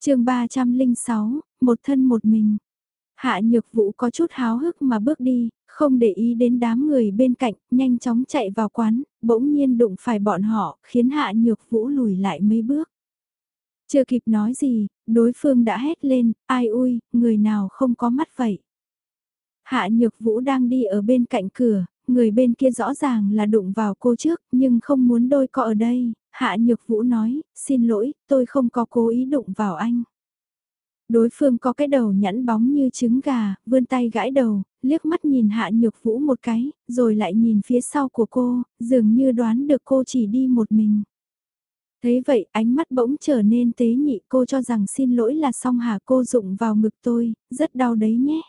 chương 306, một thân một mình. Hạ nhược vũ có chút háo hức mà bước đi, không để ý đến đám người bên cạnh, nhanh chóng chạy vào quán, bỗng nhiên đụng phải bọn họ, khiến hạ nhược vũ lùi lại mấy bước. Chưa kịp nói gì, đối phương đã hét lên, ai ui, người nào không có mắt vậy. Hạ nhược vũ đang đi ở bên cạnh cửa, người bên kia rõ ràng là đụng vào cô trước, nhưng không muốn đôi co ở đây. Hạ nhược vũ nói, xin lỗi, tôi không có cố ý đụng vào anh. Đối phương có cái đầu nhẵn bóng như trứng gà, vươn tay gãi đầu, liếc mắt nhìn hạ nhược vũ một cái, rồi lại nhìn phía sau của cô, dường như đoán được cô chỉ đi một mình. Thế vậy ánh mắt bỗng trở nên tế nhị cô cho rằng xin lỗi là xong hả cô dụng vào ngực tôi, rất đau đấy nhé.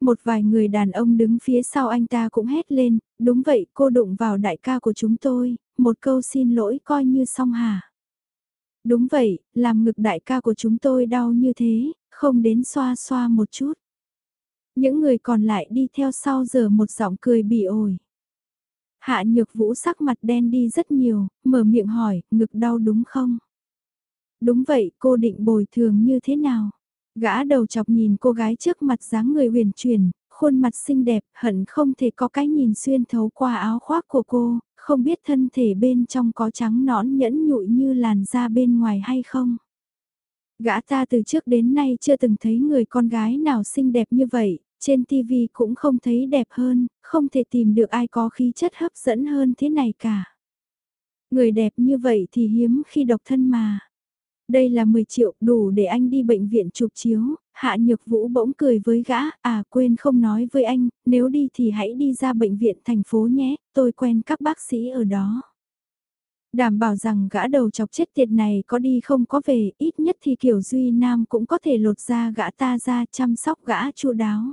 Một vài người đàn ông đứng phía sau anh ta cũng hét lên, đúng vậy cô đụng vào đại ca của chúng tôi, một câu xin lỗi coi như xong hả. Đúng vậy, làm ngực đại ca của chúng tôi đau như thế, không đến xoa xoa một chút. Những người còn lại đi theo sau giờ một giọng cười bị ổi. Hạ nhược vũ sắc mặt đen đi rất nhiều, mở miệng hỏi, ngực đau đúng không? Đúng vậy, cô định bồi thường như thế nào? Gã đầu chọc nhìn cô gái trước mặt dáng người huyền chuyển, khuôn mặt xinh đẹp, hận không thể có cái nhìn xuyên thấu qua áo khoác của cô, không biết thân thể bên trong có trắng nõn nhẫn nhụi như làn da bên ngoài hay không. Gã ta từ trước đến nay chưa từng thấy người con gái nào xinh đẹp như vậy, trên TV cũng không thấy đẹp hơn, không thể tìm được ai có khí chất hấp dẫn hơn thế này cả. Người đẹp như vậy thì hiếm khi độc thân mà. Đây là 10 triệu đủ để anh đi bệnh viện chụp chiếu, hạ nhược vũ bỗng cười với gã, à quên không nói với anh, nếu đi thì hãy đi ra bệnh viện thành phố nhé, tôi quen các bác sĩ ở đó. Đảm bảo rằng gã đầu chọc chết tiệt này có đi không có về, ít nhất thì kiểu Duy Nam cũng có thể lột ra gã ta ra chăm sóc gã chu đáo.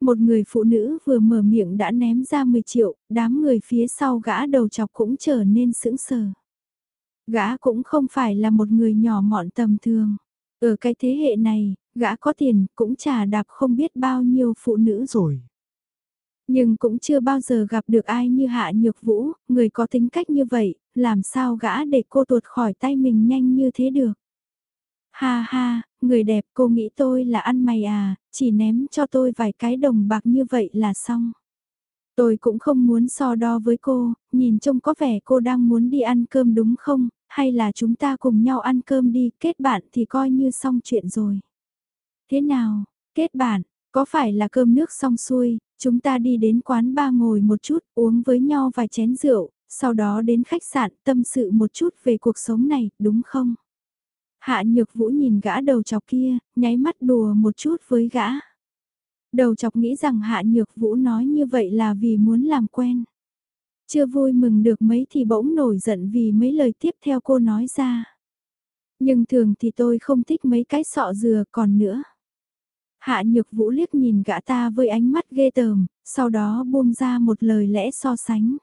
Một người phụ nữ vừa mở miệng đã ném ra 10 triệu, đám người phía sau gã đầu chọc cũng trở nên sững sờ. Gã cũng không phải là một người nhỏ mọn tầm thường. Ở cái thế hệ này, gã có tiền cũng trả đạp không biết bao nhiêu phụ nữ rồi. Nhưng cũng chưa bao giờ gặp được ai như Hạ Nhược Vũ, người có tính cách như vậy, làm sao gã để cô tuột khỏi tay mình nhanh như thế được. Ha ha, người đẹp cô nghĩ tôi là ăn mày à, chỉ ném cho tôi vài cái đồng bạc như vậy là xong. Tôi cũng không muốn so đo với cô, nhìn trông có vẻ cô đang muốn đi ăn cơm đúng không, hay là chúng ta cùng nhau ăn cơm đi, kết bạn thì coi như xong chuyện rồi. Thế nào, kết bạn, có phải là cơm nước xong xuôi, chúng ta đi đến quán ba ngồi một chút, uống với nhau vài chén rượu, sau đó đến khách sạn tâm sự một chút về cuộc sống này, đúng không? Hạ nhược vũ nhìn gã đầu chọc kia, nháy mắt đùa một chút với gã. Đầu chọc nghĩ rằng hạ nhược vũ nói như vậy là vì muốn làm quen. Chưa vui mừng được mấy thì bỗng nổi giận vì mấy lời tiếp theo cô nói ra. Nhưng thường thì tôi không thích mấy cái sọ dừa còn nữa. Hạ nhược vũ liếc nhìn gã ta với ánh mắt ghê tởm, sau đó buông ra một lời lẽ so sánh.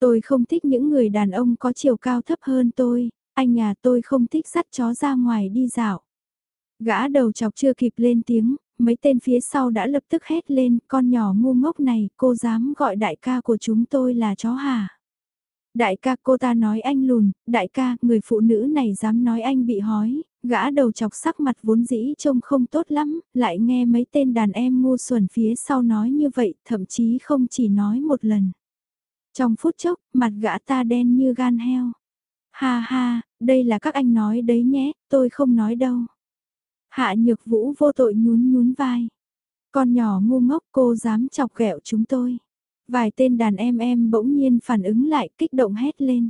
Tôi không thích những người đàn ông có chiều cao thấp hơn tôi, anh nhà tôi không thích dắt chó ra ngoài đi dạo. Gã đầu chọc chưa kịp lên tiếng, mấy tên phía sau đã lập tức hét lên, con nhỏ ngu ngốc này, cô dám gọi đại ca của chúng tôi là chó hả? Đại ca cô ta nói anh lùn, đại ca, người phụ nữ này dám nói anh bị hói, gã đầu chọc sắc mặt vốn dĩ trông không tốt lắm, lại nghe mấy tên đàn em ngu xuẩn phía sau nói như vậy, thậm chí không chỉ nói một lần. Trong phút chốc, mặt gã ta đen như gan heo. Ha ha, đây là các anh nói đấy nhé, tôi không nói đâu. Hạ nhược vũ vô tội nhún nhún vai. Con nhỏ ngu ngốc cô dám chọc ghẹo chúng tôi. Vài tên đàn em em bỗng nhiên phản ứng lại kích động hét lên.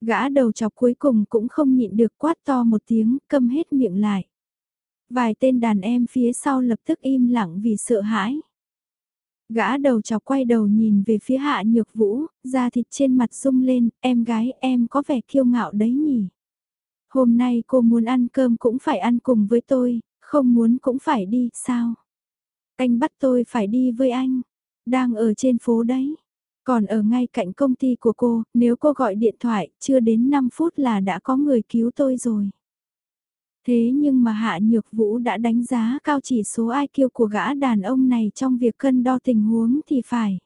Gã đầu chọc cuối cùng cũng không nhịn được quát to một tiếng, câm hết miệng lại. Vài tên đàn em phía sau lập tức im lặng vì sợ hãi. Gã đầu chọc quay đầu nhìn về phía hạ nhược vũ, da thịt trên mặt rung lên, em gái em có vẻ kiêu ngạo đấy nhỉ. Hôm nay cô muốn ăn cơm cũng phải ăn cùng với tôi, không muốn cũng phải đi, sao? Anh bắt tôi phải đi với anh, đang ở trên phố đấy. Còn ở ngay cạnh công ty của cô, nếu cô gọi điện thoại, chưa đến 5 phút là đã có người cứu tôi rồi. Thế nhưng mà Hạ Nhược Vũ đã đánh giá cao chỉ số IQ của gã đàn ông này trong việc cân đo tình huống thì phải.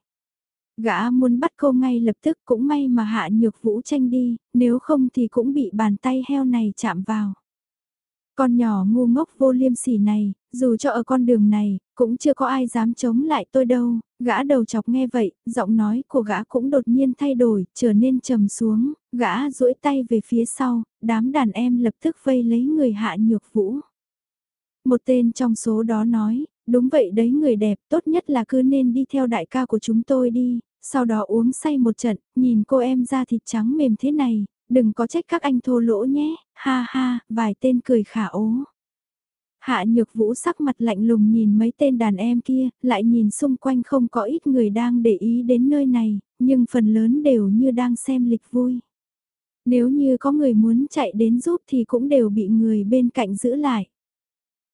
Gã muốn bắt cô ngay lập tức cũng may mà Hạ Nhược Vũ tranh đi, nếu không thì cũng bị bàn tay heo này chạm vào. Con nhỏ ngu ngốc vô liêm sỉ này, dù cho ở con đường này, cũng chưa có ai dám chống lại tôi đâu, gã đầu chọc nghe vậy, giọng nói của gã cũng đột nhiên thay đổi, trở nên trầm xuống, gã duỗi tay về phía sau, đám đàn em lập tức vây lấy người hạ nhược vũ. Một tên trong số đó nói, đúng vậy đấy người đẹp, tốt nhất là cứ nên đi theo đại ca của chúng tôi đi, sau đó uống say một trận, nhìn cô em da thịt trắng mềm thế này, đừng có trách các anh thô lỗ nhé, ha ha, vài tên cười khả ố. Hạ nhược vũ sắc mặt lạnh lùng nhìn mấy tên đàn em kia, lại nhìn xung quanh không có ít người đang để ý đến nơi này, nhưng phần lớn đều như đang xem lịch vui. Nếu như có người muốn chạy đến giúp thì cũng đều bị người bên cạnh giữ lại.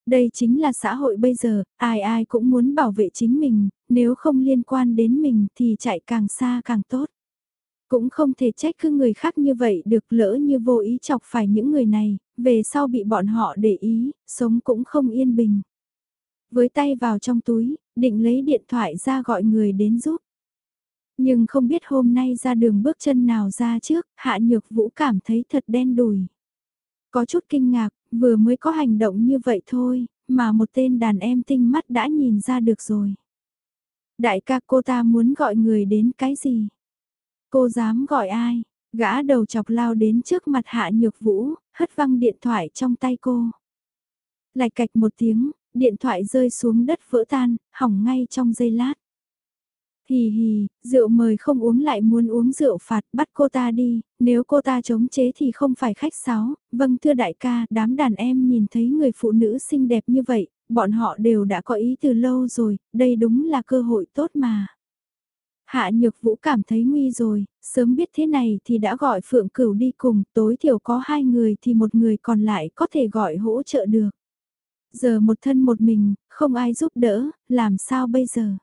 Đây chính là xã hội bây giờ, ai ai cũng muốn bảo vệ chính mình, nếu không liên quan đến mình thì chạy càng xa càng tốt. Cũng không thể trách cứ người khác như vậy được lỡ như vô ý chọc phải những người này, về sau bị bọn họ để ý, sống cũng không yên bình. Với tay vào trong túi, định lấy điện thoại ra gọi người đến giúp. Nhưng không biết hôm nay ra đường bước chân nào ra trước, Hạ Nhược Vũ cảm thấy thật đen đùi. Có chút kinh ngạc, vừa mới có hành động như vậy thôi, mà một tên đàn em tinh mắt đã nhìn ra được rồi. Đại ca cô ta muốn gọi người đến cái gì? Cô dám gọi ai? Gã đầu chọc lao đến trước mặt hạ nhược vũ, hất văng điện thoại trong tay cô. Lạch cạch một tiếng, điện thoại rơi xuống đất vỡ tan, hỏng ngay trong giây lát. Hì hì, rượu mời không uống lại muốn uống rượu phạt bắt cô ta đi, nếu cô ta chống chế thì không phải khách sáo. Vâng thưa đại ca, đám đàn em nhìn thấy người phụ nữ xinh đẹp như vậy, bọn họ đều đã có ý từ lâu rồi, đây đúng là cơ hội tốt mà. Hạ Nhược Vũ cảm thấy nguy rồi, sớm biết thế này thì đã gọi Phượng Cửu đi cùng, tối thiểu có hai người thì một người còn lại có thể gọi hỗ trợ được. Giờ một thân một mình, không ai giúp đỡ, làm sao bây giờ?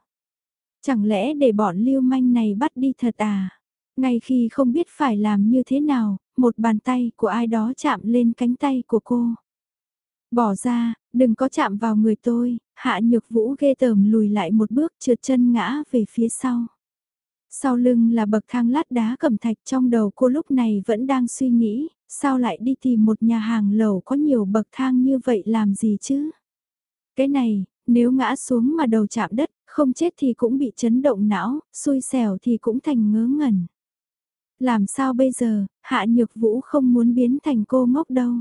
Chẳng lẽ để bọn lưu manh này bắt đi thật à? Ngay khi không biết phải làm như thế nào, một bàn tay của ai đó chạm lên cánh tay của cô. Bỏ ra, đừng có chạm vào người tôi, hạ nhược vũ ghê tởm lùi lại một bước trượt chân ngã về phía sau. Sau lưng là bậc thang lát đá cẩm thạch trong đầu cô lúc này vẫn đang suy nghĩ, sao lại đi tìm một nhà hàng lầu có nhiều bậc thang như vậy làm gì chứ? Cái này, nếu ngã xuống mà đầu chạm đất, không chết thì cũng bị chấn động não, xui xẻo thì cũng thành ngớ ngẩn. Làm sao bây giờ, Hạ Nhược Vũ không muốn biến thành cô ngốc đâu.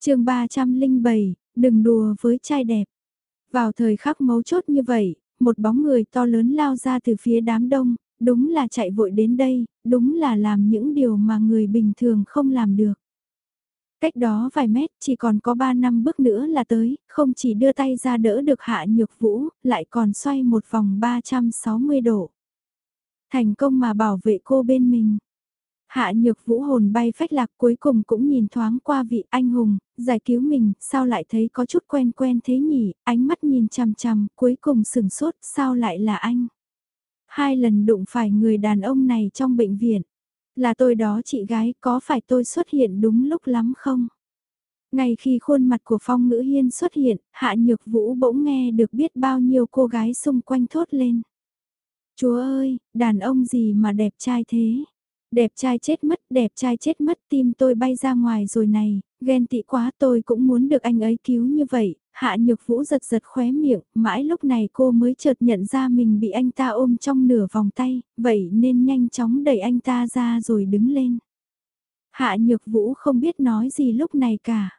chương 307, đừng đùa với trai đẹp. Vào thời khắc mấu chốt như vậy, một bóng người to lớn lao ra từ phía đám đông, đúng là chạy vội đến đây, đúng là làm những điều mà người bình thường không làm được. Cách đó vài mét chỉ còn có 3 năm bước nữa là tới, không chỉ đưa tay ra đỡ được hạ nhược vũ, lại còn xoay một vòng 360 độ. Thành công mà bảo vệ cô bên mình. Hạ nhược vũ hồn bay phách lạc cuối cùng cũng nhìn thoáng qua vị anh hùng, giải cứu mình, sao lại thấy có chút quen quen thế nhỉ, ánh mắt nhìn chằm chằm, cuối cùng sừng sốt, sao lại là anh. Hai lần đụng phải người đàn ông này trong bệnh viện. Là tôi đó chị gái, có phải tôi xuất hiện đúng lúc lắm không? Ngay khi khuôn mặt của Phong Ngữ Hiên xuất hiện, Hạ Nhược Vũ bỗng nghe được biết bao nhiêu cô gái xung quanh thốt lên. Chúa ơi, đàn ông gì mà đẹp trai thế? Đẹp trai chết mất, đẹp trai chết mất, tim tôi bay ra ngoài rồi này, ghen tị quá tôi cũng muốn được anh ấy cứu như vậy. Hạ Nhược Vũ giật giật khóe miệng, mãi lúc này cô mới chợt nhận ra mình bị anh ta ôm trong nửa vòng tay, vậy nên nhanh chóng đẩy anh ta ra rồi đứng lên. Hạ Nhược Vũ không biết nói gì lúc này cả.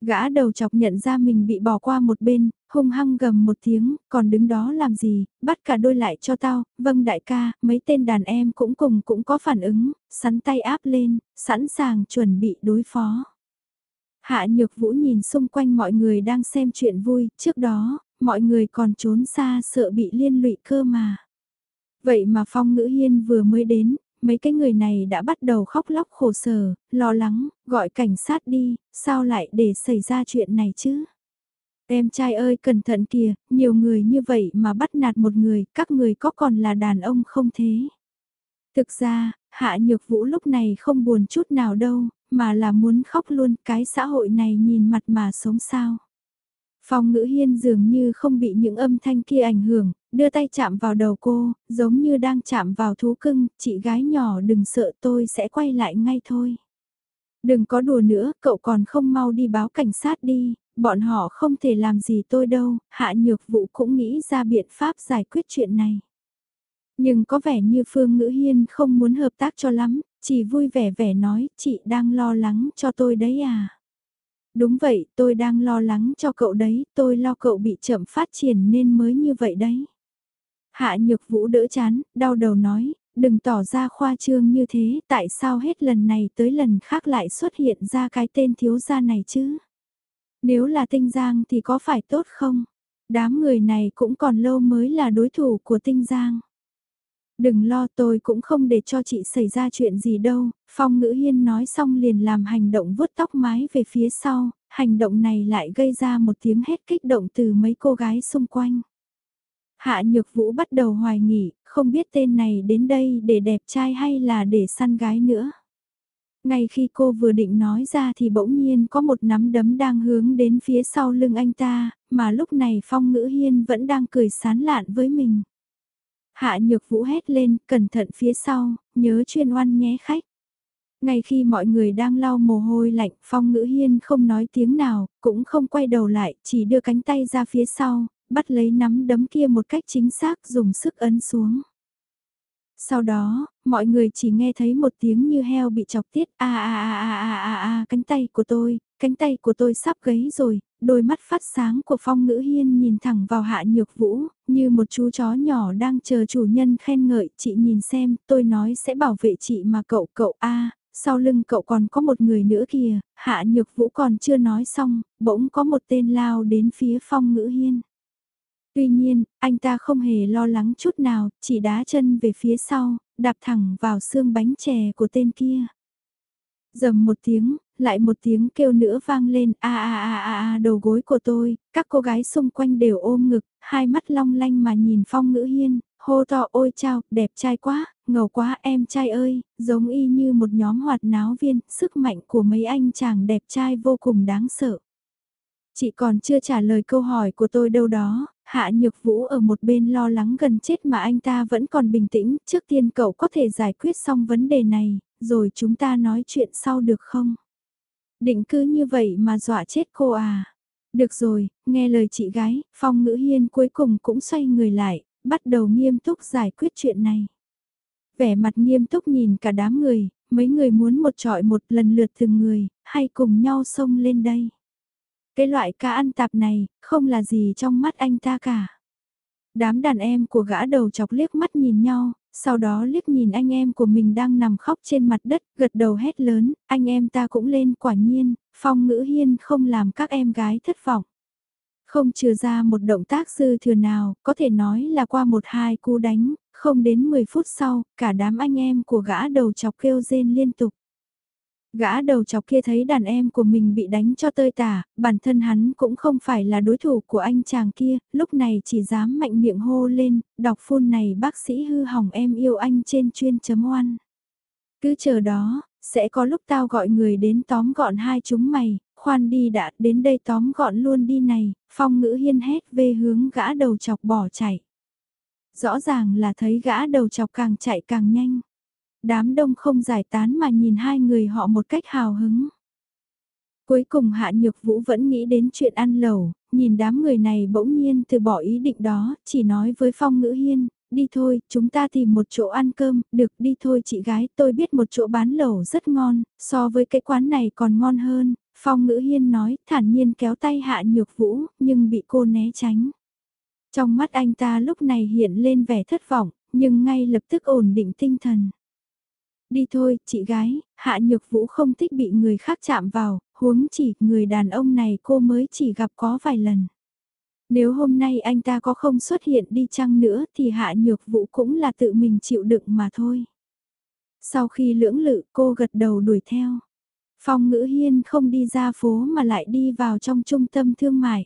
Gã đầu chọc nhận ra mình bị bỏ qua một bên, hung hăng gầm một tiếng, còn đứng đó làm gì, bắt cả đôi lại cho tao, vâng đại ca, mấy tên đàn em cũng cùng cũng có phản ứng, sắn tay áp lên, sẵn sàng chuẩn bị đối phó. Hạ Nhược Vũ nhìn xung quanh mọi người đang xem chuyện vui, trước đó, mọi người còn trốn xa sợ bị liên lụy cơ mà. Vậy mà Phong Ngữ Hiên vừa mới đến, mấy cái người này đã bắt đầu khóc lóc khổ sở, lo lắng, gọi cảnh sát đi, sao lại để xảy ra chuyện này chứ? Em trai ơi cẩn thận kìa, nhiều người như vậy mà bắt nạt một người, các người có còn là đàn ông không thế? Thực ra, Hạ Nhược Vũ lúc này không buồn chút nào đâu, mà là muốn khóc luôn cái xã hội này nhìn mặt mà sống sao. Phong ngữ hiên dường như không bị những âm thanh kia ảnh hưởng, đưa tay chạm vào đầu cô, giống như đang chạm vào thú cưng, chị gái nhỏ đừng sợ tôi sẽ quay lại ngay thôi. Đừng có đùa nữa, cậu còn không mau đi báo cảnh sát đi, bọn họ không thể làm gì tôi đâu, hạ nhược vụ cũng nghĩ ra biện pháp giải quyết chuyện này. Nhưng có vẻ như Phương Ngữ Hiên không muốn hợp tác cho lắm, chỉ vui vẻ vẻ nói, chị đang lo lắng cho tôi đấy à. Đúng vậy, tôi đang lo lắng cho cậu đấy, tôi lo cậu bị chậm phát triển nên mới như vậy đấy. Hạ nhược vũ đỡ chán, đau đầu nói, đừng tỏ ra khoa trương như thế, tại sao hết lần này tới lần khác lại xuất hiện ra cái tên thiếu gia này chứ? Nếu là tinh giang thì có phải tốt không? Đám người này cũng còn lâu mới là đối thủ của tinh giang. Đừng lo tôi cũng không để cho chị xảy ra chuyện gì đâu, Phong Ngữ Hiên nói xong liền làm hành động vuốt tóc mái về phía sau, hành động này lại gây ra một tiếng hét kích động từ mấy cô gái xung quanh. Hạ Nhược Vũ bắt đầu hoài nghỉ, không biết tên này đến đây để đẹp trai hay là để săn gái nữa. Ngay khi cô vừa định nói ra thì bỗng nhiên có một nắm đấm đang hướng đến phía sau lưng anh ta, mà lúc này Phong Ngữ Hiên vẫn đang cười sán lạn với mình. Hạ nhược vũ hét lên, cẩn thận phía sau, nhớ chuyên oan nhé khách. Ngay khi mọi người đang lau mồ hôi lạnh, Phong Ngữ Hiên không nói tiếng nào, cũng không quay đầu lại, chỉ đưa cánh tay ra phía sau, bắt lấy nắm đấm kia một cách chính xác dùng sức ấn xuống. Sau đó, mọi người chỉ nghe thấy một tiếng như heo bị chọc tiết a a a a a a a cánh tay của tôi, cánh tay của tôi sắp gấy rồi, đôi mắt phát sáng của Phong Ngữ Hiên nhìn thẳng vào Hạ Nhược Vũ, như một chú chó nhỏ đang chờ chủ nhân khen ngợi, chị nhìn xem, tôi nói sẽ bảo vệ chị mà cậu cậu a sau lưng cậu còn có một người nữa kìa, Hạ Nhược Vũ còn chưa nói xong, bỗng có một tên lao đến phía Phong Ngữ Hiên. Tuy nhiên, anh ta không hề lo lắng chút nào, chỉ đá chân về phía sau, đạp thẳng vào xương bánh chè của tên kia. Dầm một tiếng, lại một tiếng kêu nữa vang lên a a a a a đầu gối của tôi, các cô gái xung quanh đều ôm ngực, hai mắt long lanh mà nhìn Phong Ngữ Hiên, hô to ôi chao, đẹp trai quá, ngầu quá em trai ơi, giống y như một nhóm hoạt náo viên, sức mạnh của mấy anh chàng đẹp trai vô cùng đáng sợ. Chị còn chưa trả lời câu hỏi của tôi đâu đó, Hạ Nhược Vũ ở một bên lo lắng gần chết mà anh ta vẫn còn bình tĩnh, trước tiên cậu có thể giải quyết xong vấn đề này, rồi chúng ta nói chuyện sau được không? Định cứ như vậy mà dọa chết cô à? Được rồi, nghe lời chị gái, Phong Ngữ Hiên cuối cùng cũng xoay người lại, bắt đầu nghiêm túc giải quyết chuyện này. Vẻ mặt nghiêm túc nhìn cả đám người, mấy người muốn một trọi một lần lượt từng người, hay cùng nhau xông lên đây. Cái loại cá ăn tạp này, không là gì trong mắt anh ta cả. Đám đàn em của gã đầu chọc liếc mắt nhìn nhau, sau đó liếc nhìn anh em của mình đang nằm khóc trên mặt đất, gật đầu hét lớn, anh em ta cũng lên quả nhiên, phong ngữ hiên không làm các em gái thất vọng. Không trừ ra một động tác dư thừa nào, có thể nói là qua một hai cú đánh, không đến 10 phút sau, cả đám anh em của gã đầu chọc kêu rên liên tục. Gã đầu chọc kia thấy đàn em của mình bị đánh cho tơi tả, bản thân hắn cũng không phải là đối thủ của anh chàng kia, lúc này chỉ dám mạnh miệng hô lên, đọc phun này bác sĩ hư hỏng em yêu anh trên chuyên chấm oan. Cứ chờ đó, sẽ có lúc tao gọi người đến tóm gọn hai chúng mày, khoan đi đã đến đây tóm gọn luôn đi này, phong ngữ hiên hét về hướng gã đầu chọc bỏ chạy. Rõ ràng là thấy gã đầu chọc càng chạy càng nhanh. Đám đông không giải tán mà nhìn hai người họ một cách hào hứng. Cuối cùng Hạ Nhược Vũ vẫn nghĩ đến chuyện ăn lẩu, nhìn đám người này bỗng nhiên từ bỏ ý định đó, chỉ nói với Phong Ngữ Hiên, đi thôi, chúng ta tìm một chỗ ăn cơm, được đi thôi chị gái, tôi biết một chỗ bán lẩu rất ngon, so với cái quán này còn ngon hơn, Phong Ngữ Hiên nói, thản nhiên kéo tay Hạ Nhược Vũ, nhưng bị cô né tránh. Trong mắt anh ta lúc này hiện lên vẻ thất vọng, nhưng ngay lập tức ổn định tinh thần. Đi thôi, chị gái, hạ nhược vũ không thích bị người khác chạm vào, huống chỉ người đàn ông này cô mới chỉ gặp có vài lần. Nếu hôm nay anh ta có không xuất hiện đi chăng nữa thì hạ nhược vũ cũng là tự mình chịu đựng mà thôi. Sau khi lưỡng lự cô gật đầu đuổi theo. Phong ngữ hiên không đi ra phố mà lại đi vào trong trung tâm thương mại.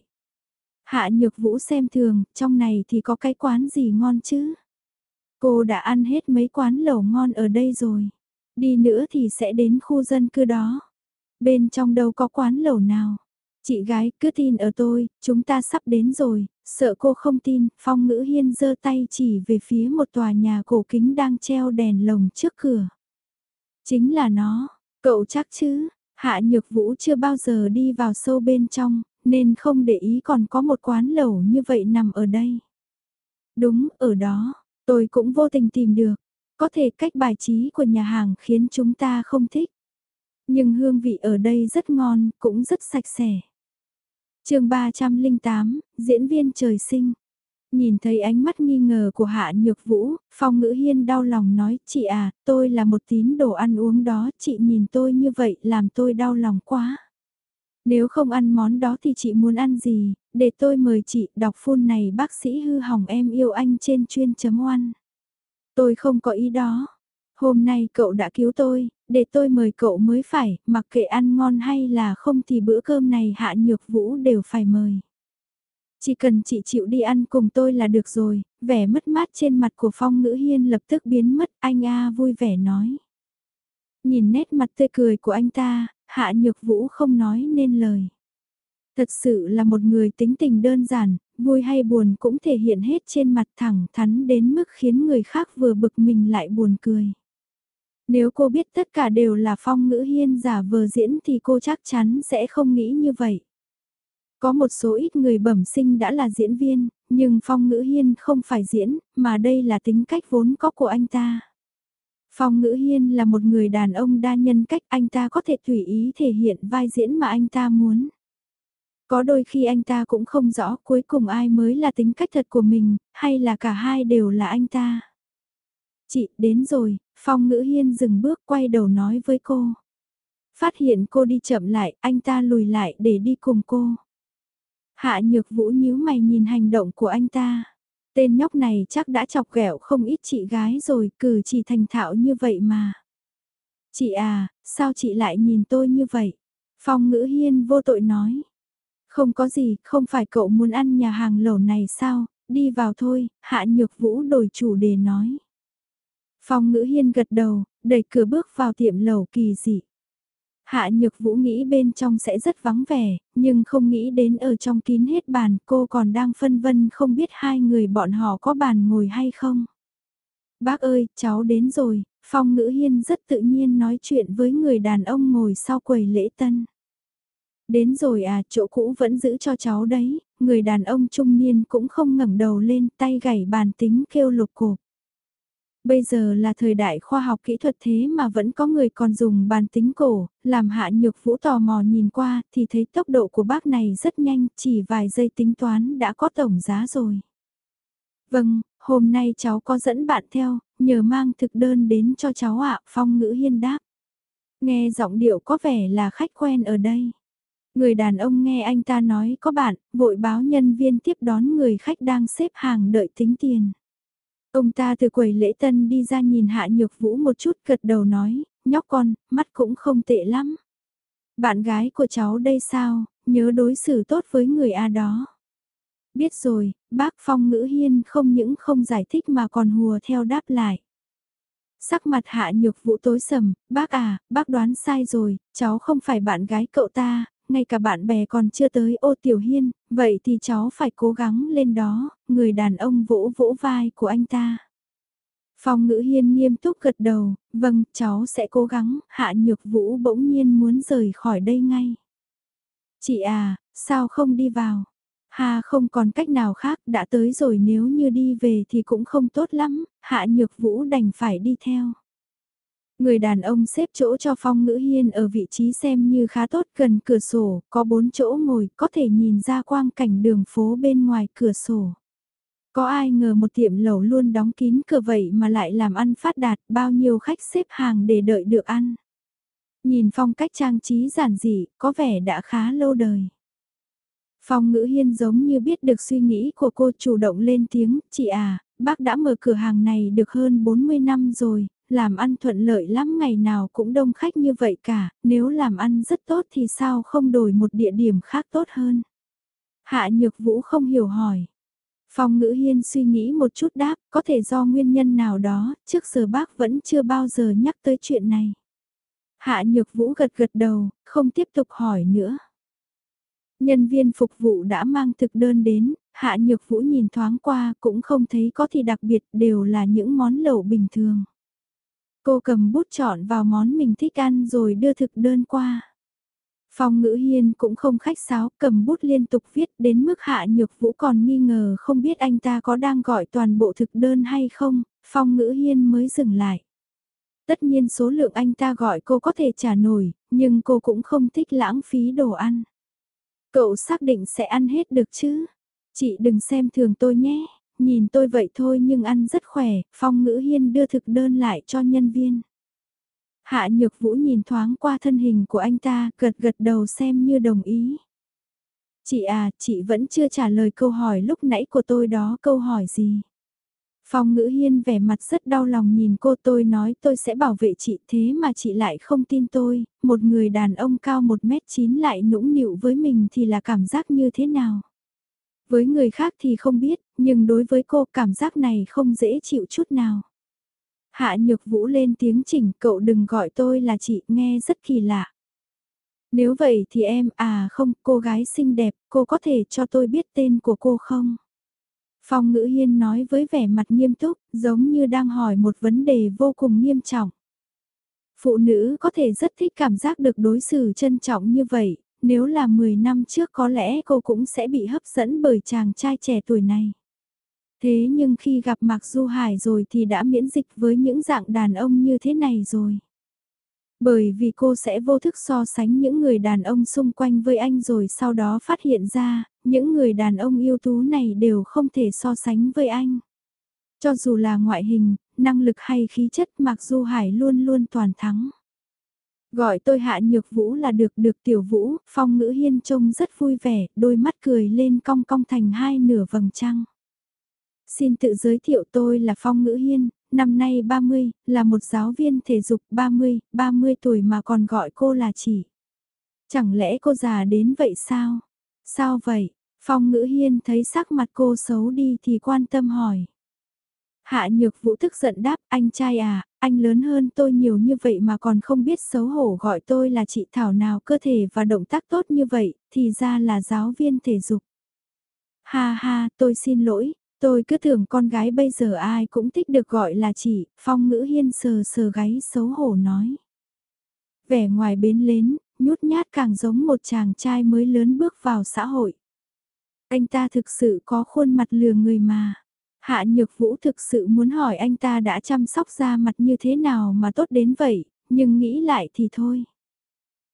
Hạ nhược vũ xem thường, trong này thì có cái quán gì ngon chứ? Cô đã ăn hết mấy quán lẩu ngon ở đây rồi. Đi nữa thì sẽ đến khu dân cư đó. Bên trong đâu có quán lẩu nào. Chị gái cứ tin ở tôi, chúng ta sắp đến rồi, sợ cô không tin, Phong Ngữ Hiên giơ tay chỉ về phía một tòa nhà cổ kính đang treo đèn lồng trước cửa. Chính là nó, cậu chắc chứ, Hạ Nhược Vũ chưa bao giờ đi vào sâu bên trong, nên không để ý còn có một quán lẩu như vậy nằm ở đây. Đúng, ở đó, tôi cũng vô tình tìm được. Có thể cách bài trí của nhà hàng khiến chúng ta không thích. Nhưng hương vị ở đây rất ngon, cũng rất sạch sẽ. chương 308, diễn viên trời sinh. Nhìn thấy ánh mắt nghi ngờ của Hạ Nhược Vũ, Phong Ngữ Hiên đau lòng nói, chị à, tôi là một tín đồ ăn uống đó, chị nhìn tôi như vậy làm tôi đau lòng quá. Nếu không ăn món đó thì chị muốn ăn gì, để tôi mời chị đọc phun này bác sĩ hư hỏng em yêu anh trên chuyên chấm oan. Tôi không có ý đó. Hôm nay cậu đã cứu tôi, để tôi mời cậu mới phải, mặc kệ ăn ngon hay là không thì bữa cơm này hạ nhược vũ đều phải mời. Chỉ cần chị chịu đi ăn cùng tôi là được rồi, vẻ mất mát trên mặt của Phong Ngữ Hiên lập tức biến mất, anh A vui vẻ nói. Nhìn nét mặt tươi cười của anh ta, Hạ Nhược Vũ không nói nên lời. Thật sự là một người tính tình đơn giản, vui hay buồn cũng thể hiện hết trên mặt thẳng thắn đến mức khiến người khác vừa bực mình lại buồn cười. Nếu cô biết tất cả đều là phong ngữ hiên giả vờ diễn thì cô chắc chắn sẽ không nghĩ như vậy. Có một số ít người bẩm sinh đã là diễn viên, nhưng phong ngữ hiên không phải diễn, mà đây là tính cách vốn có của anh ta. Phong Ngữ Hiên là một người đàn ông đa nhân cách anh ta có thể tùy ý thể hiện vai diễn mà anh ta muốn. Có đôi khi anh ta cũng không rõ cuối cùng ai mới là tính cách thật của mình, hay là cả hai đều là anh ta. Chị, đến rồi, Phong Ngữ Hiên dừng bước quay đầu nói với cô. Phát hiện cô đi chậm lại, anh ta lùi lại để đi cùng cô. Hạ Nhược Vũ nhíu mày nhìn hành động của anh ta. Tên nhóc này chắc đã chọc ghẹo không ít chị gái rồi, cử chỉ thành thạo như vậy mà. Chị à, sao chị lại nhìn tôi như vậy? Phong ngữ hiên vô tội nói. Không có gì, không phải cậu muốn ăn nhà hàng lẩu này sao, đi vào thôi, hạ nhược vũ đổi chủ đề nói. Phong ngữ hiên gật đầu, đẩy cửa bước vào tiệm lẩu kỳ dị. Hạ Nhược Vũ nghĩ bên trong sẽ rất vắng vẻ, nhưng không nghĩ đến ở trong kín hết bàn cô còn đang phân vân không biết hai người bọn họ có bàn ngồi hay không. Bác ơi, cháu đến rồi, Phong Ngữ Hiên rất tự nhiên nói chuyện với người đàn ông ngồi sau quầy lễ tân. Đến rồi à, chỗ cũ vẫn giữ cho cháu đấy, người đàn ông trung niên cũng không ngẩng đầu lên tay gảy bàn tính kêu lục cộp. Bây giờ là thời đại khoa học kỹ thuật thế mà vẫn có người còn dùng bàn tính cổ, làm hạ nhược vũ tò mò nhìn qua thì thấy tốc độ của bác này rất nhanh, chỉ vài giây tính toán đã có tổng giá rồi. Vâng, hôm nay cháu có dẫn bạn theo, nhờ mang thực đơn đến cho cháu ạ, Phong Ngữ Hiên đáp. Nghe giọng điệu có vẻ là khách quen ở đây. Người đàn ông nghe anh ta nói có bạn, vội báo nhân viên tiếp đón người khách đang xếp hàng đợi tính tiền. Ông ta từ quầy lễ tân đi ra nhìn Hạ Nhược Vũ một chút gật đầu nói, nhóc con, mắt cũng không tệ lắm. Bạn gái của cháu đây sao, nhớ đối xử tốt với người A đó. Biết rồi, bác Phong Ngữ Hiên không những không giải thích mà còn hùa theo đáp lại. Sắc mặt Hạ Nhược Vũ tối sầm, bác à, bác đoán sai rồi, cháu không phải bạn gái cậu ta, ngay cả bạn bè còn chưa tới ô tiểu hiên, vậy thì cháu phải cố gắng lên đó, người đàn ông vỗ vỗ vai của anh ta. Phong ngữ hiên nghiêm túc gật đầu, vâng, cháu sẽ cố gắng, hạ nhược vũ bỗng nhiên muốn rời khỏi đây ngay. Chị à, sao không đi vào? Hà không còn cách nào khác, đã tới rồi nếu như đi về thì cũng không tốt lắm, hạ nhược vũ đành phải đi theo. Người đàn ông xếp chỗ cho Phong Ngữ Hiên ở vị trí xem như khá tốt gần cửa sổ, có bốn chỗ ngồi, có thể nhìn ra quang cảnh đường phố bên ngoài cửa sổ. Có ai ngờ một tiệm lẩu luôn đóng kín cửa vậy mà lại làm ăn phát đạt bao nhiêu khách xếp hàng để đợi được ăn. Nhìn phong cách trang trí giản dị, có vẻ đã khá lâu đời. Phong ngữ hiên giống như biết được suy nghĩ của cô chủ động lên tiếng, chị à, bác đã mở cửa hàng này được hơn 40 năm rồi, làm ăn thuận lợi lắm ngày nào cũng đông khách như vậy cả, nếu làm ăn rất tốt thì sao không đổi một địa điểm khác tốt hơn. Hạ Nhược Vũ không hiểu hỏi. Phong ngữ hiên suy nghĩ một chút đáp, có thể do nguyên nhân nào đó, trước giờ bác vẫn chưa bao giờ nhắc tới chuyện này. Hạ Nhược Vũ gật gật đầu, không tiếp tục hỏi nữa. Nhân viên phục vụ đã mang thực đơn đến, Hạ Nhược Vũ nhìn thoáng qua cũng không thấy có gì đặc biệt đều là những món lẩu bình thường. Cô cầm bút chọn vào món mình thích ăn rồi đưa thực đơn qua. Phong ngữ hiên cũng không khách sáo, cầm bút liên tục viết đến mức hạ nhược vũ còn nghi ngờ không biết anh ta có đang gọi toàn bộ thực đơn hay không, phong ngữ hiên mới dừng lại. Tất nhiên số lượng anh ta gọi cô có thể trả nổi, nhưng cô cũng không thích lãng phí đồ ăn. Cậu xác định sẽ ăn hết được chứ? Chị đừng xem thường tôi nhé, nhìn tôi vậy thôi nhưng ăn rất khỏe, Phong Ngữ Hiên đưa thực đơn lại cho nhân viên. Hạ Nhược Vũ nhìn thoáng qua thân hình của anh ta, gật gật đầu xem như đồng ý. Chị à, chị vẫn chưa trả lời câu hỏi lúc nãy của tôi đó, câu hỏi gì? Phong ngữ hiên vẻ mặt rất đau lòng nhìn cô tôi nói tôi sẽ bảo vệ chị thế mà chị lại không tin tôi, một người đàn ông cao 1m9 lại nũng nịu với mình thì là cảm giác như thế nào? Với người khác thì không biết, nhưng đối với cô cảm giác này không dễ chịu chút nào. Hạ nhược vũ lên tiếng chỉnh cậu đừng gọi tôi là chị nghe rất kỳ lạ. Nếu vậy thì em à không cô gái xinh đẹp cô có thể cho tôi biết tên của cô không? Phong ngữ hiên nói với vẻ mặt nghiêm túc giống như đang hỏi một vấn đề vô cùng nghiêm trọng. Phụ nữ có thể rất thích cảm giác được đối xử trân trọng như vậy, nếu là 10 năm trước có lẽ cô cũng sẽ bị hấp dẫn bởi chàng trai trẻ tuổi này. Thế nhưng khi gặp Mạc Du Hải rồi thì đã miễn dịch với những dạng đàn ông như thế này rồi. Bởi vì cô sẽ vô thức so sánh những người đàn ông xung quanh với anh rồi sau đó phát hiện ra, những người đàn ông yêu tú này đều không thể so sánh với anh. Cho dù là ngoại hình, năng lực hay khí chất Mạc Du Hải luôn luôn toàn thắng. Gọi tôi hạ nhược vũ là được được tiểu vũ, phong ngữ hiên trông rất vui vẻ, đôi mắt cười lên cong cong thành hai nửa vầng trăng. Xin tự giới thiệu tôi là Phong Ngữ Hiên, năm nay 30, là một giáo viên thể dục 30, 30 tuổi mà còn gọi cô là chỉ. Chẳng lẽ cô già đến vậy sao? Sao vậy? Phong Ngữ Hiên thấy sắc mặt cô xấu đi thì quan tâm hỏi. Hạ Nhược Vũ tức giận đáp, anh trai à, anh lớn hơn tôi nhiều như vậy mà còn không biết xấu hổ gọi tôi là chị Thảo nào cơ thể và động tác tốt như vậy, thì ra là giáo viên thể dục. Ha ha, tôi xin lỗi, tôi cứ tưởng con gái bây giờ ai cũng thích được gọi là chị, Phong Ngữ Hiên sờ sờ gáy xấu hổ nói. Vẻ ngoài bến lến, nhút nhát càng giống một chàng trai mới lớn bước vào xã hội. Anh ta thực sự có khuôn mặt lừa người mà. Hạ Nhược Vũ thực sự muốn hỏi anh ta đã chăm sóc da mặt như thế nào mà tốt đến vậy, nhưng nghĩ lại thì thôi.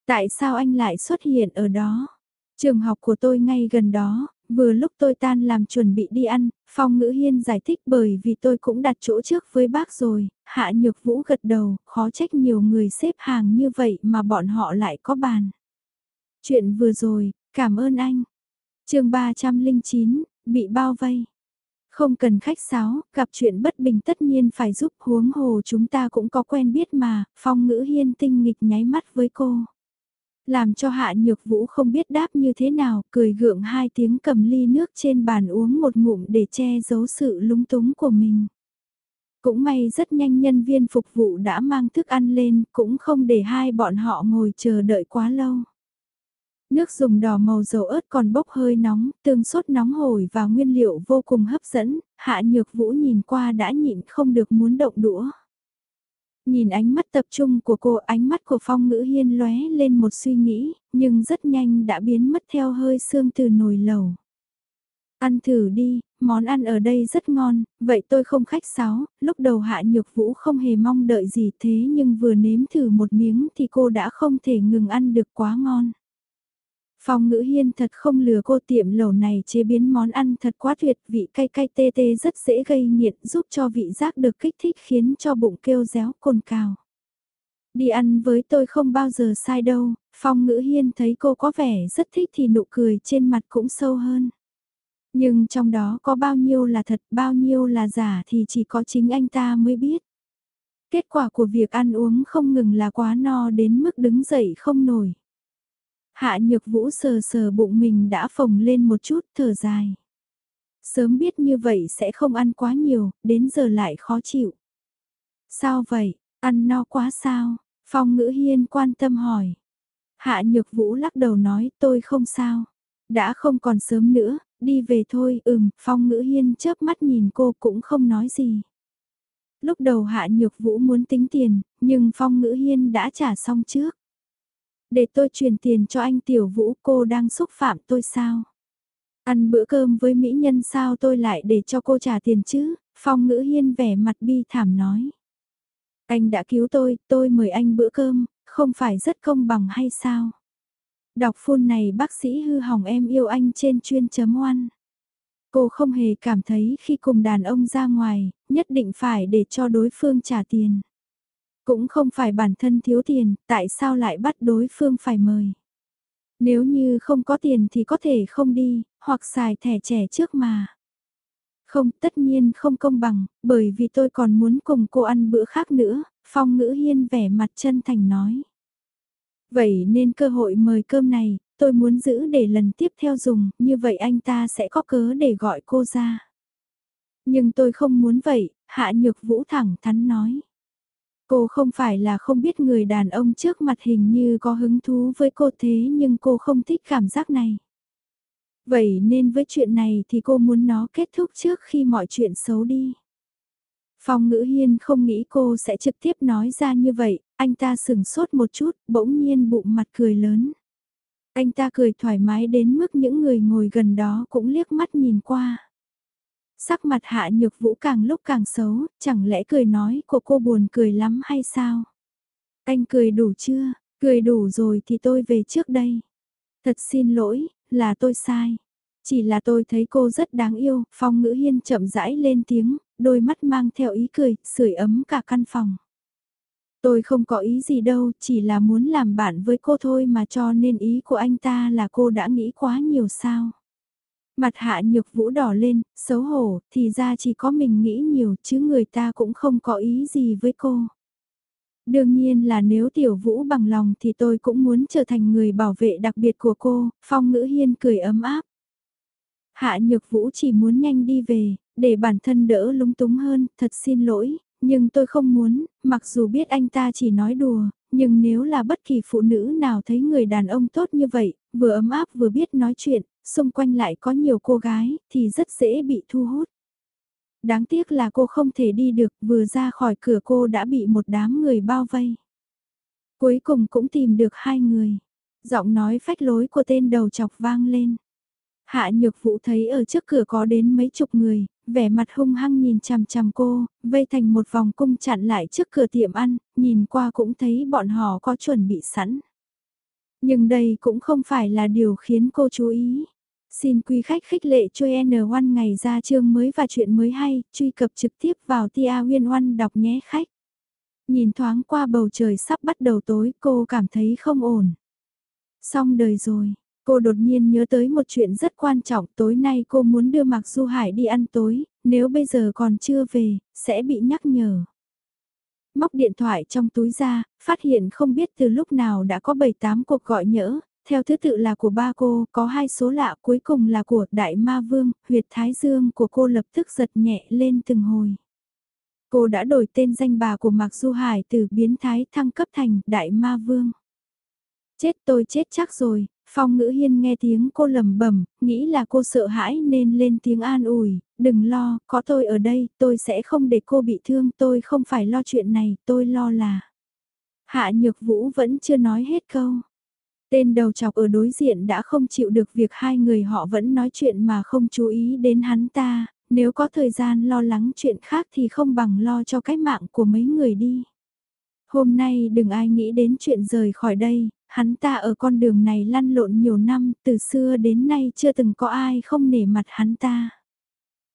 Tại sao anh lại xuất hiện ở đó? Trường học của tôi ngay gần đó, vừa lúc tôi tan làm chuẩn bị đi ăn, Phong Ngữ Hiên giải thích bởi vì tôi cũng đặt chỗ trước với bác rồi, Hạ Nhược Vũ gật đầu, khó trách nhiều người xếp hàng như vậy mà bọn họ lại có bàn. Chuyện vừa rồi, cảm ơn anh. chương 309, bị bao vây. Không cần khách sáo, gặp chuyện bất bình tất nhiên phải giúp huống hồ chúng ta cũng có quen biết mà, phong ngữ hiên tinh nghịch nháy mắt với cô. Làm cho hạ nhược vũ không biết đáp như thế nào, cười gượng hai tiếng cầm ly nước trên bàn uống một ngụm để che giấu sự lúng túng của mình. Cũng may rất nhanh nhân viên phục vụ đã mang thức ăn lên, cũng không để hai bọn họ ngồi chờ đợi quá lâu. Nước dùng đỏ màu dầu ớt còn bốc hơi nóng, tương sốt nóng hổi và nguyên liệu vô cùng hấp dẫn, hạ nhược vũ nhìn qua đã nhịn không được muốn động đũa. Nhìn ánh mắt tập trung của cô, ánh mắt của phong ngữ hiên lóe lên một suy nghĩ, nhưng rất nhanh đã biến mất theo hơi sương từ nồi lẩu. Ăn thử đi, món ăn ở đây rất ngon, vậy tôi không khách sáo, lúc đầu hạ nhược vũ không hề mong đợi gì thế nhưng vừa nếm thử một miếng thì cô đã không thể ngừng ăn được quá ngon. Phong ngữ hiên thật không lừa cô tiệm lẩu này chế biến món ăn thật quá tuyệt, vị cay cay tê tê rất dễ gây nghiện giúp cho vị giác được kích thích khiến cho bụng kêu réo cồn cào. Đi ăn với tôi không bao giờ sai đâu, Phong ngữ hiên thấy cô có vẻ rất thích thì nụ cười trên mặt cũng sâu hơn. Nhưng trong đó có bao nhiêu là thật, bao nhiêu là giả thì chỉ có chính anh ta mới biết. Kết quả của việc ăn uống không ngừng là quá no đến mức đứng dậy không nổi. Hạ nhược vũ sờ sờ bụng mình đã phồng lên một chút thở dài. Sớm biết như vậy sẽ không ăn quá nhiều, đến giờ lại khó chịu. Sao vậy, ăn no quá sao? Phong ngữ hiên quan tâm hỏi. Hạ nhược vũ lắc đầu nói tôi không sao. Đã không còn sớm nữa, đi về thôi, ừm, phong ngữ hiên chớp mắt nhìn cô cũng không nói gì. Lúc đầu hạ nhược vũ muốn tính tiền, nhưng phong ngữ hiên đã trả xong trước. Để tôi truyền tiền cho anh Tiểu Vũ cô đang xúc phạm tôi sao? Ăn bữa cơm với mỹ nhân sao tôi lại để cho cô trả tiền chứ? Phong ngữ hiên vẻ mặt bi thảm nói. Anh đã cứu tôi, tôi mời anh bữa cơm, không phải rất công bằng hay sao? Đọc phun này bác sĩ hư hỏng em yêu anh trên chuyên chấm oan. Cô không hề cảm thấy khi cùng đàn ông ra ngoài, nhất định phải để cho đối phương trả tiền. Cũng không phải bản thân thiếu tiền, tại sao lại bắt đối phương phải mời. Nếu như không có tiền thì có thể không đi, hoặc xài thẻ trẻ trước mà. Không, tất nhiên không công bằng, bởi vì tôi còn muốn cùng cô ăn bữa khác nữa, Phong Ngữ Hiên vẻ mặt chân thành nói. Vậy nên cơ hội mời cơm này, tôi muốn giữ để lần tiếp theo dùng, như vậy anh ta sẽ có cớ để gọi cô ra. Nhưng tôi không muốn vậy, Hạ Nhược Vũ thẳng thắn nói. Cô không phải là không biết người đàn ông trước mặt hình như có hứng thú với cô thế nhưng cô không thích cảm giác này. Vậy nên với chuyện này thì cô muốn nó kết thúc trước khi mọi chuyện xấu đi. Phong ngữ hiên không nghĩ cô sẽ trực tiếp nói ra như vậy, anh ta sừng sốt một chút, bỗng nhiên bụng mặt cười lớn. Anh ta cười thoải mái đến mức những người ngồi gần đó cũng liếc mắt nhìn qua. Sắc mặt hạ nhược vũ càng lúc càng xấu, chẳng lẽ cười nói của cô buồn cười lắm hay sao? Anh cười đủ chưa? Cười đủ rồi thì tôi về trước đây. Thật xin lỗi, là tôi sai. Chỉ là tôi thấy cô rất đáng yêu, phong ngữ hiên chậm rãi lên tiếng, đôi mắt mang theo ý cười, sưởi ấm cả căn phòng. Tôi không có ý gì đâu, chỉ là muốn làm bạn với cô thôi mà cho nên ý của anh ta là cô đã nghĩ quá nhiều sao. Mặt hạ nhược vũ đỏ lên, xấu hổ, thì ra chỉ có mình nghĩ nhiều chứ người ta cũng không có ý gì với cô. Đương nhiên là nếu tiểu vũ bằng lòng thì tôi cũng muốn trở thành người bảo vệ đặc biệt của cô, phong ngữ hiên cười ấm áp. Hạ nhược vũ chỉ muốn nhanh đi về, để bản thân đỡ lúng túng hơn, thật xin lỗi, nhưng tôi không muốn, mặc dù biết anh ta chỉ nói đùa, nhưng nếu là bất kỳ phụ nữ nào thấy người đàn ông tốt như vậy, vừa ấm áp vừa biết nói chuyện, xung quanh lại có nhiều cô gái, thì rất dễ bị thu hút. Đáng tiếc là cô không thể đi được, vừa ra khỏi cửa cô đã bị một đám người bao vây. Cuối cùng cũng tìm được hai người. Giọng nói phách lối của tên đầu chọc vang lên. Hạ nhược vũ thấy ở trước cửa có đến mấy chục người, vẻ mặt hung hăng nhìn chằm chằm cô, vây thành một vòng cung chặn lại trước cửa tiệm ăn, nhìn qua cũng thấy bọn họ có chuẩn bị sẵn. Nhưng đây cũng không phải là điều khiến cô chú ý. Xin quý khách khích lệ cho N1 ngày ra chương mới và chuyện mới hay, truy cập trực tiếp vào Tia Nguyên One đọc nhé khách. Nhìn thoáng qua bầu trời sắp bắt đầu tối cô cảm thấy không ổn. Xong đời rồi, cô đột nhiên nhớ tới một chuyện rất quan trọng tối nay cô muốn đưa Mạc Du Hải đi ăn tối, nếu bây giờ còn chưa về, sẽ bị nhắc nhở. Móc điện thoại trong túi ra, phát hiện không biết từ lúc nào đã có 7-8 cuộc gọi nhỡ, theo thứ tự là của ba cô, có hai số lạ cuối cùng là của Đại Ma Vương, huyệt thái dương của cô lập tức giật nhẹ lên từng hồi. Cô đã đổi tên danh bà của Mạc Du Hải từ biến thái thăng cấp thành Đại Ma Vương. Chết tôi chết chắc rồi, Phong ngữ hiên nghe tiếng cô lầm bẩm nghĩ là cô sợ hãi nên lên tiếng an ủi, đừng lo, có tôi ở đây, tôi sẽ không để cô bị thương, tôi không phải lo chuyện này, tôi lo là... Hạ Nhược Vũ vẫn chưa nói hết câu. Tên đầu chọc ở đối diện đã không chịu được việc hai người họ vẫn nói chuyện mà không chú ý đến hắn ta, nếu có thời gian lo lắng chuyện khác thì không bằng lo cho cái mạng của mấy người đi. Hôm nay đừng ai nghĩ đến chuyện rời khỏi đây, hắn ta ở con đường này lăn lộn nhiều năm, từ xưa đến nay chưa từng có ai không nể mặt hắn ta.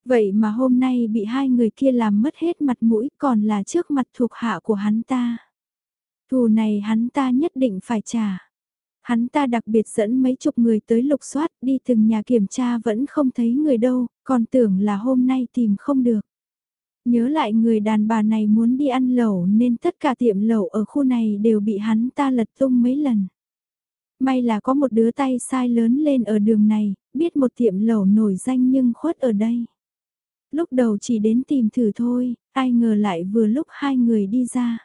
Vậy mà hôm nay bị hai người kia làm mất hết mặt mũi còn là trước mặt thuộc hạ của hắn ta. Thù này hắn ta nhất định phải trả. Hắn ta đặc biệt dẫn mấy chục người tới lục soát đi từng nhà kiểm tra vẫn không thấy người đâu, còn tưởng là hôm nay tìm không được. Nhớ lại người đàn bà này muốn đi ăn lẩu nên tất cả tiệm lẩu ở khu này đều bị hắn ta lật tung mấy lần. May là có một đứa tay sai lớn lên ở đường này, biết một tiệm lẩu nổi danh nhưng khuất ở đây. Lúc đầu chỉ đến tìm thử thôi, ai ngờ lại vừa lúc hai người đi ra.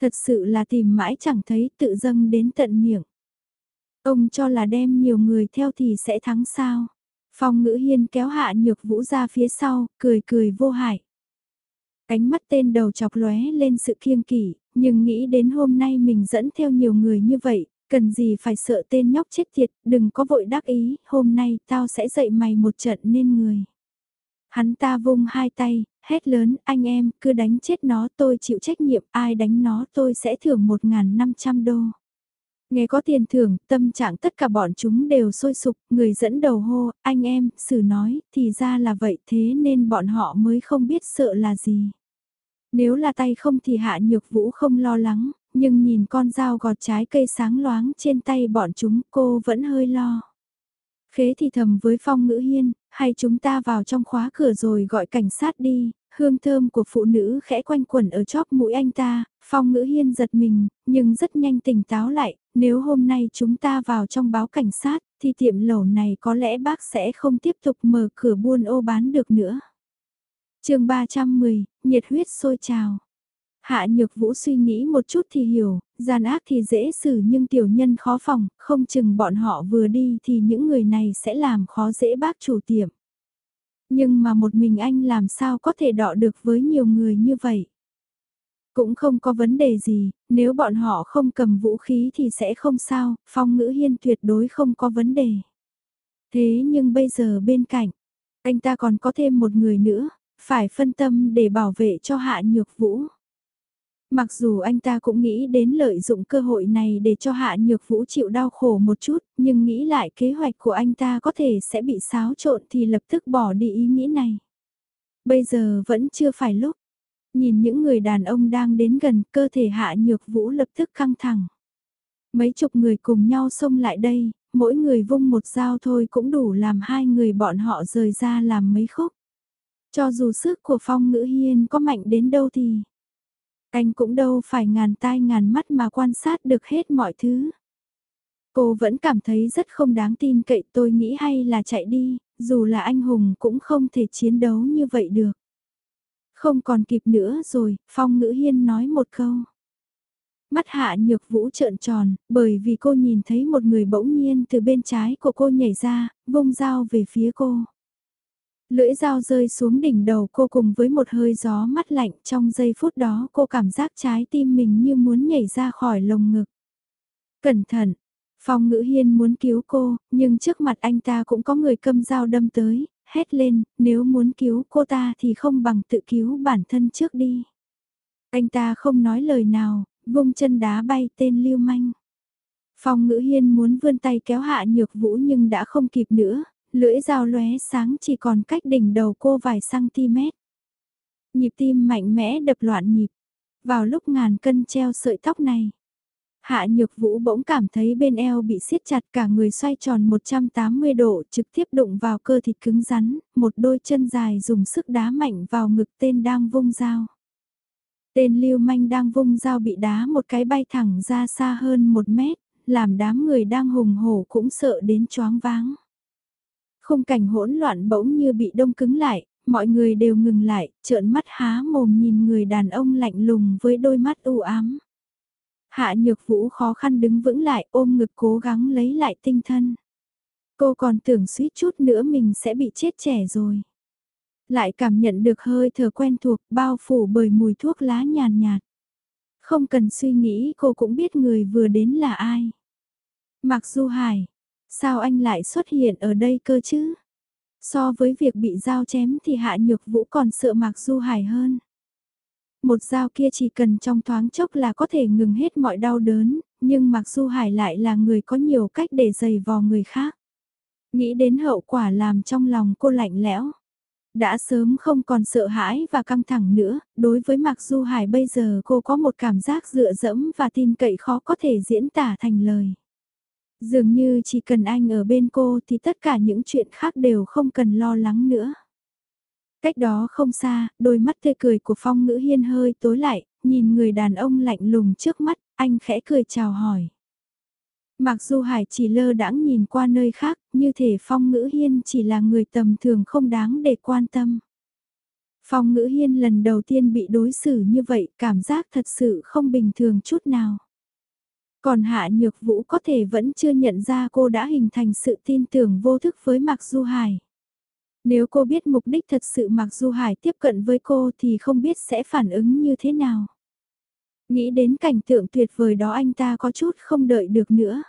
Thật sự là tìm mãi chẳng thấy tự dâng đến tận miệng. Ông cho là đem nhiều người theo thì sẽ thắng sao. Phong ngữ hiên kéo hạ nhược vũ ra phía sau, cười cười vô hại. Cánh mắt tên đầu chọc lóe lên sự kiêng kỵ, nhưng nghĩ đến hôm nay mình dẫn theo nhiều người như vậy, Cần gì phải sợ tên nhóc chết tiệt, đừng có vội đắc ý, hôm nay tao sẽ dạy mày một trận nên người. Hắn ta vung hai tay, hét lớn, anh em, cứ đánh chết nó tôi chịu trách nhiệm, ai đánh nó tôi sẽ thưởng 1.500 đô. Nghe có tiền thưởng, tâm trạng tất cả bọn chúng đều sôi sục, người dẫn đầu hô, anh em, xử nói, thì ra là vậy thế nên bọn họ mới không biết sợ là gì. Nếu là tay không thì hạ nhược vũ không lo lắng, nhưng nhìn con dao gọt trái cây sáng loáng trên tay bọn chúng cô vẫn hơi lo. Khế thì thầm với Phong Ngữ Hiên, hay chúng ta vào trong khóa cửa rồi gọi cảnh sát đi, hương thơm của phụ nữ khẽ quanh quẩn ở chóp mũi anh ta, Phong Ngữ Hiên giật mình, nhưng rất nhanh tỉnh táo lại, nếu hôm nay chúng ta vào trong báo cảnh sát, thì tiệm lẩu này có lẽ bác sẽ không tiếp tục mở cửa buôn ô bán được nữa. chương 310, nhiệt huyết sôi trào. Hạ Nhược Vũ suy nghĩ một chút thì hiểu, gian ác thì dễ xử nhưng tiểu nhân khó phòng, không chừng bọn họ vừa đi thì những người này sẽ làm khó dễ bác chủ tiệm. Nhưng mà một mình anh làm sao có thể đọ được với nhiều người như vậy? Cũng không có vấn đề gì, nếu bọn họ không cầm vũ khí thì sẽ không sao, phong ngữ hiên tuyệt đối không có vấn đề. Thế nhưng bây giờ bên cạnh, anh ta còn có thêm một người nữa, phải phân tâm để bảo vệ cho hạ nhược vũ. Mặc dù anh ta cũng nghĩ đến lợi dụng cơ hội này để cho Hạ Nhược Vũ chịu đau khổ một chút, nhưng nghĩ lại kế hoạch của anh ta có thể sẽ bị xáo trộn thì lập tức bỏ đi ý nghĩ này. Bây giờ vẫn chưa phải lúc. Nhìn những người đàn ông đang đến gần cơ thể Hạ Nhược Vũ lập tức căng thẳng. Mấy chục người cùng nhau xông lại đây, mỗi người vung một dao thôi cũng đủ làm hai người bọn họ rời ra làm mấy khúc. Cho dù sức của Phong Ngữ Hiên có mạnh đến đâu thì anh cũng đâu phải ngàn tai ngàn mắt mà quan sát được hết mọi thứ. Cô vẫn cảm thấy rất không đáng tin cậy tôi nghĩ hay là chạy đi, dù là anh hùng cũng không thể chiến đấu như vậy được. Không còn kịp nữa rồi, Phong Ngữ Hiên nói một câu. Mắt hạ nhược vũ trợn tròn, bởi vì cô nhìn thấy một người bỗng nhiên từ bên trái của cô nhảy ra, vung dao về phía cô. Lưỡi dao rơi xuống đỉnh đầu cô cùng với một hơi gió mắt lạnh trong giây phút đó cô cảm giác trái tim mình như muốn nhảy ra khỏi lồng ngực. Cẩn thận! Phong ngữ hiên muốn cứu cô, nhưng trước mặt anh ta cũng có người cầm dao đâm tới, hét lên, nếu muốn cứu cô ta thì không bằng tự cứu bản thân trước đi. Anh ta không nói lời nào, vung chân đá bay tên lưu manh. Phong ngữ hiên muốn vươn tay kéo hạ nhược vũ nhưng đã không kịp nữa, lưỡi dao lóe sáng chỉ còn cách đỉnh đầu cô vài cm. Nhịp tim mạnh mẽ đập loạn nhịp. Vào lúc ngàn cân treo sợi tóc này, Hạ Nhược Vũ bỗng cảm thấy bên eo bị siết chặt cả người xoay tròn 180 độ trực tiếp đụng vào cơ thịt cứng rắn, một đôi chân dài dùng sức đá mạnh vào ngực tên đang vung dao. Tên lưu manh đang vung dao bị đá một cái bay thẳng ra xa hơn một mét, làm đám người đang hùng hổ cũng sợ đến choáng váng. Khung cảnh hỗn loạn bỗng như bị đông cứng lại, mọi người đều ngừng lại, trợn mắt há mồm nhìn người đàn ông lạnh lùng với đôi mắt u ám. Hạ nhược vũ khó khăn đứng vững lại ôm ngực cố gắng lấy lại tinh thần. Cô còn tưởng suýt chút nữa mình sẽ bị chết trẻ rồi. Lại cảm nhận được hơi thở quen thuộc bao phủ bởi mùi thuốc lá nhàn nhạt. Không cần suy nghĩ cô cũng biết người vừa đến là ai. Mặc Du Hải, Sao anh lại xuất hiện ở đây cơ chứ? So với việc bị dao chém thì Hạ Nhược Vũ còn sợ Mạc Du Hải hơn. Một dao kia chỉ cần trong thoáng chốc là có thể ngừng hết mọi đau đớn, nhưng Mạc Du Hải lại là người có nhiều cách để giày vò người khác. Nghĩ đến hậu quả làm trong lòng cô lạnh lẽo. Đã sớm không còn sợ hãi và căng thẳng nữa, đối với Mạc Du Hải bây giờ cô có một cảm giác dựa dẫm và tin cậy khó có thể diễn tả thành lời. Dường như chỉ cần anh ở bên cô thì tất cả những chuyện khác đều không cần lo lắng nữa. Cách đó không xa, đôi mắt tươi cười của Phong Ngữ Hiên hơi tối lại, nhìn người đàn ông lạnh lùng trước mắt, anh khẽ cười chào hỏi. Mặc dù Hải chỉ lơ đãng nhìn qua nơi khác, như thể Phong Ngữ Hiên chỉ là người tầm thường không đáng để quan tâm. Phong Ngữ Hiên lần đầu tiên bị đối xử như vậy, cảm giác thật sự không bình thường chút nào. Còn Hạ Nhược Vũ có thể vẫn chưa nhận ra cô đã hình thành sự tin tưởng vô thức với Mạc Du Hải. Nếu cô biết mục đích thật sự Mạc Du Hải tiếp cận với cô thì không biết sẽ phản ứng như thế nào. Nghĩ đến cảnh tượng tuyệt vời đó anh ta có chút không đợi được nữa.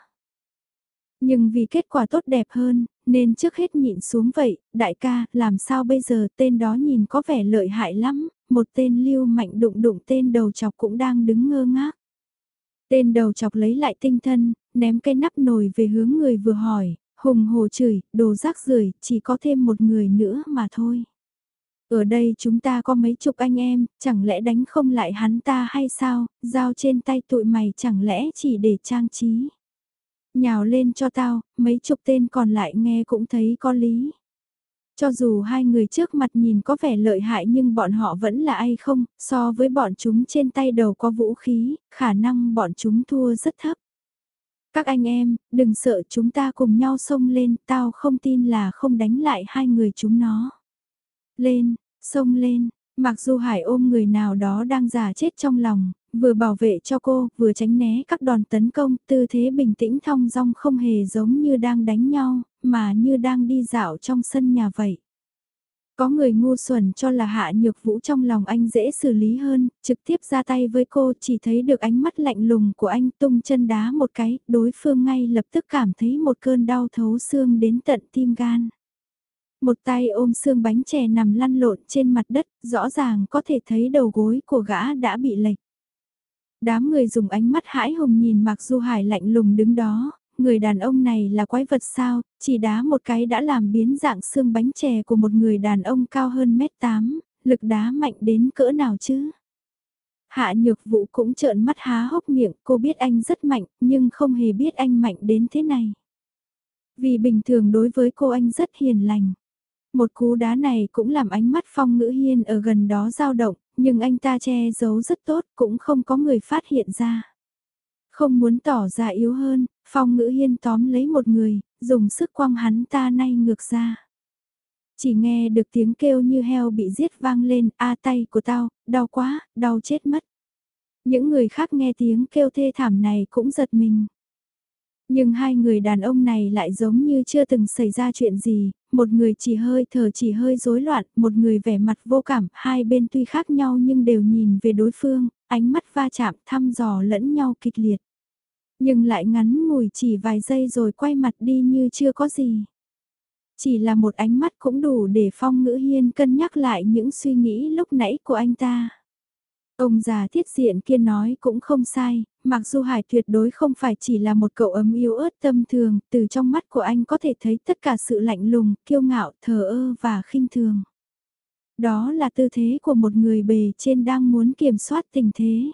Nhưng vì kết quả tốt đẹp hơn, nên trước hết nhịn xuống vậy, đại ca, làm sao bây giờ tên đó nhìn có vẻ lợi hại lắm, một tên lưu mạnh đụng đụng tên đầu chọc cũng đang đứng ngơ ngác. Tên đầu chọc lấy lại tinh thần, ném cái nắp nồi về hướng người vừa hỏi, hùng hồ chửi, đồ rác rưởi chỉ có thêm một người nữa mà thôi. Ở đây chúng ta có mấy chục anh em, chẳng lẽ đánh không lại hắn ta hay sao, dao trên tay tụi mày chẳng lẽ chỉ để trang trí. Nhào lên cho tao, mấy chục tên còn lại nghe cũng thấy có lý. Cho dù hai người trước mặt nhìn có vẻ lợi hại nhưng bọn họ vẫn là ai không, so với bọn chúng trên tay đầu có vũ khí, khả năng bọn chúng thua rất thấp. Các anh em, đừng sợ chúng ta cùng nhau xông lên, tao không tin là không đánh lại hai người chúng nó. Lên, xông lên, mặc dù Hải ôm người nào đó đang giả chết trong lòng, vừa bảo vệ cho cô, vừa tránh né các đòn tấn công, tư thế bình tĩnh thong dong không hề giống như đang đánh nhau, mà như đang đi dạo trong sân nhà vậy. Có người ngu xuẩn cho là hạ nhược vũ trong lòng anh dễ xử lý hơn, trực tiếp ra tay với cô chỉ thấy được ánh mắt lạnh lùng của anh tung chân đá một cái, đối phương ngay lập tức cảm thấy một cơn đau thấu xương đến tận tim gan. Một tay ôm xương bánh chè nằm lăn lộn trên mặt đất, rõ ràng có thể thấy đầu gối của gã đã bị lệch. Đám người dùng ánh mắt hãi hùng nhìn Mạc Du Hải lạnh lùng đứng đó, người đàn ông này là quái vật sao, chỉ đá một cái đã làm biến dạng xương bánh chè của một người đàn ông cao hơn mét tám. lực đá mạnh đến cỡ nào chứ? Hạ nhược vũ cũng trợn mắt há hốc miệng, cô biết anh rất mạnh, nhưng không hề biết anh mạnh đến thế này. Vì bình thường đối với cô anh rất hiền lành. Một cú đá này cũng làm ánh mắt phong ngữ hiên ở gần đó dao động, nhưng anh ta che giấu rất tốt, cũng không có người phát hiện ra. Không muốn tỏ ra yếu hơn, phong ngữ hiên tóm lấy một người, dùng sức quăng hắn ta nay ngược ra. Chỉ nghe được tiếng kêu như heo bị giết vang lên, a tay của tao, đau quá, đau chết mất. Những người khác nghe tiếng kêu thê thảm này cũng giật mình. Nhưng hai người đàn ông này lại giống như chưa từng xảy ra chuyện gì, một người chỉ hơi thở chỉ hơi rối loạn, một người vẻ mặt vô cảm, hai bên tuy khác nhau nhưng đều nhìn về đối phương, ánh mắt va chạm thăm dò lẫn nhau kịch liệt. Nhưng lại ngắn ngủi chỉ vài giây rồi quay mặt đi như chưa có gì. Chỉ là một ánh mắt cũng đủ để Phong Ngữ Hiên cân nhắc lại những suy nghĩ lúc nãy của anh ta. Ông già thiết diện kia nói cũng không sai, mặc dù Hải tuyệt đối không phải chỉ là một cậu ấm yếu ớt tâm thường, từ trong mắt của anh có thể thấy tất cả sự lạnh lùng, kiêu ngạo, thờ ơ và khinh thường. Đó là tư thế của một người bề trên đang muốn kiểm soát tình thế.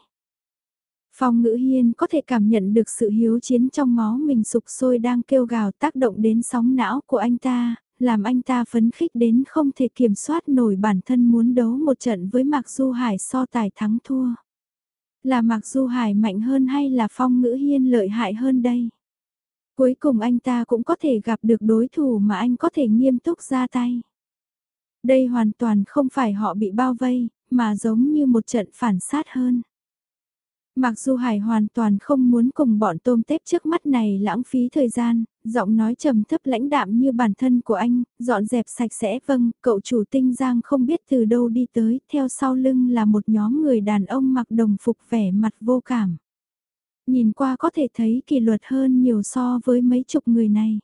Phong ngữ hiên có thể cảm nhận được sự hiếu chiến trong máu mình sục sôi đang kêu gào tác động đến sóng não của anh ta, làm anh ta phấn khích đến không thể kiểm soát nổi bản thân muốn đấu một trận với Mạc Du Hải so tài thắng thua. Là Mạc Du Hải mạnh hơn hay là Phong Ngữ Hiên lợi hại hơn đây? Cuối cùng anh ta cũng có thể gặp được đối thủ mà anh có thể nghiêm túc ra tay. Đây hoàn toàn không phải họ bị bao vây, mà giống như một trận phản sát hơn. Mặc dù Hải hoàn toàn không muốn cùng bọn tôm tép trước mắt này lãng phí thời gian, giọng nói trầm thấp lãnh đạm như bản thân của anh, dọn dẹp sạch sẽ vâng, cậu chủ tinh giang không biết từ đâu đi tới, theo sau lưng là một nhóm người đàn ông mặc đồng phục vẻ mặt vô cảm. Nhìn qua có thể thấy kỷ luật hơn nhiều so với mấy chục người này.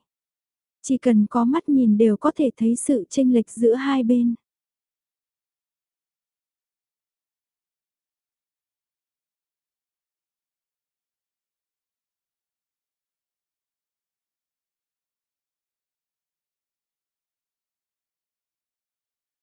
Chỉ cần có mắt nhìn đều có thể thấy sự chênh lệch giữa hai bên.